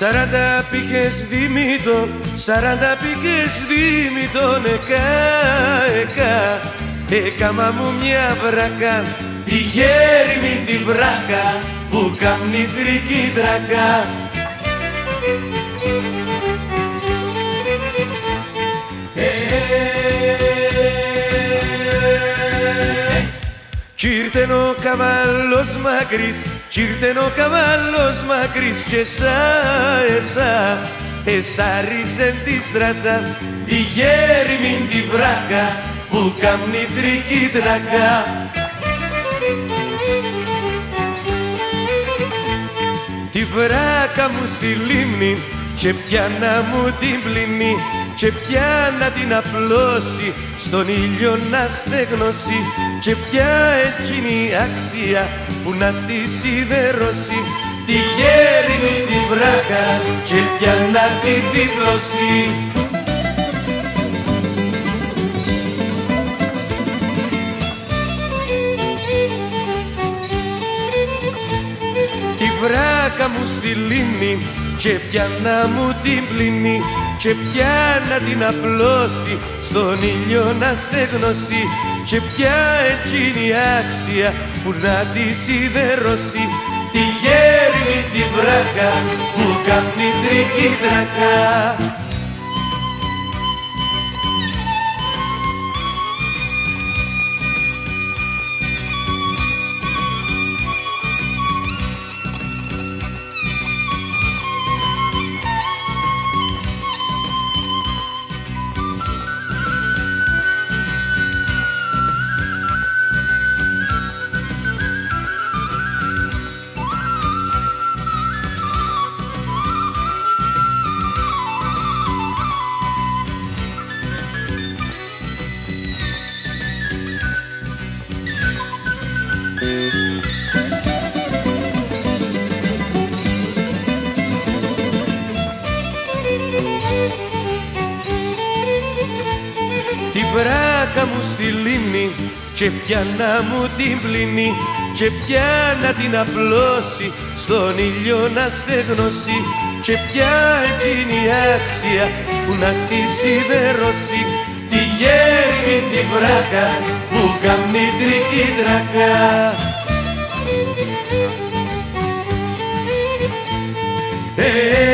Σαράντα πήγες δίμητο, σαράντα πήγες δίμητο, εκά, εκά, έκαμα μου μια βρακα, τη γέρμη τη βρακα, που καμνή τρική δρακα. Κι ήρθε ο καβάλος μακρύς, κι ήρθε ο καβάλος μακρύς κι εσά, εσά, εσάριζεν τη στράτα τη γέριμη τη βράκα που κάμνει τρική δρακά. Τη βράκα μου στη λίμνη και πιάνα μου την πλυνή και πια να την απλώσει στον ήλιο να στεγνώσει. Και πια εκείνη αξία που να της σιδερώσει τη γέριμη τη βράκα και πια να την διπλώσει. Τη βράκα μου στη λίμνη και πια να μου την πλυνεί και πια να την απλώσει στον ήλιο να στεγνώσει. Και πια εκείνη η άξια που να της σιδερώσει τη γέριμη τη βράκα που κάνει τρική βράκα μου στη λίμνη και πια να μου την πλυνεί και πια να την απλώσει στον ήλιο να στεγνώσει και πια εκείνη η άξια που να τη σιδερώσει τη γέριμη τη βράκα που καμνεί τρική δρακά. Ε,